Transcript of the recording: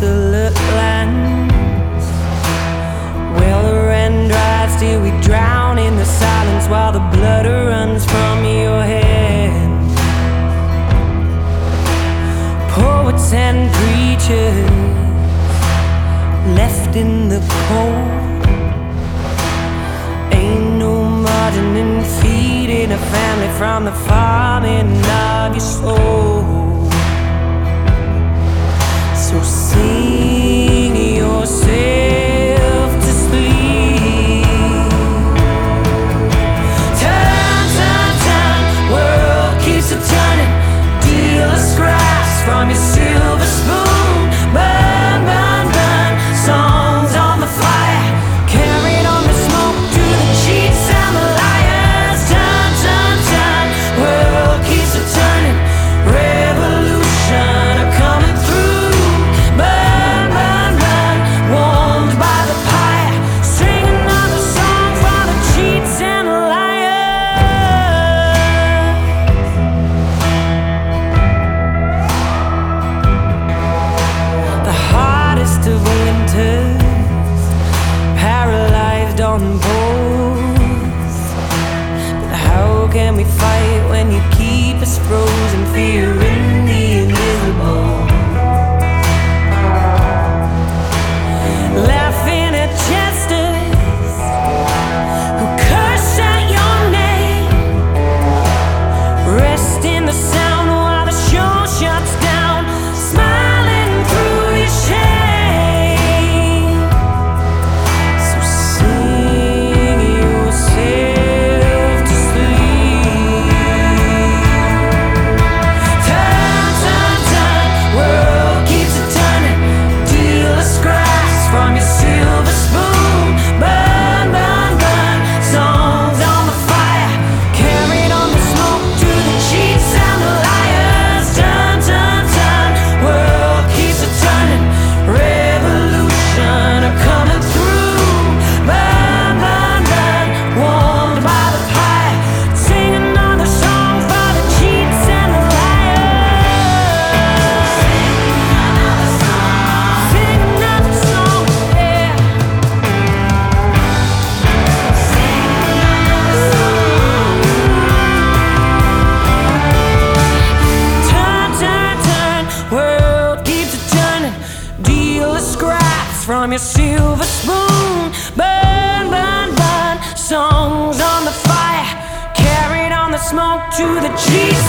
desolate lands. Where the rain dries till we drown in the silence While the blood runs from your head Poets and preachers Left in the cold. Ain't no margin in feeding a family From the farming of your soul so see from your silver spoon. Burn, burn, burn. Songs on the fire, carried on the smoke to the Jesus.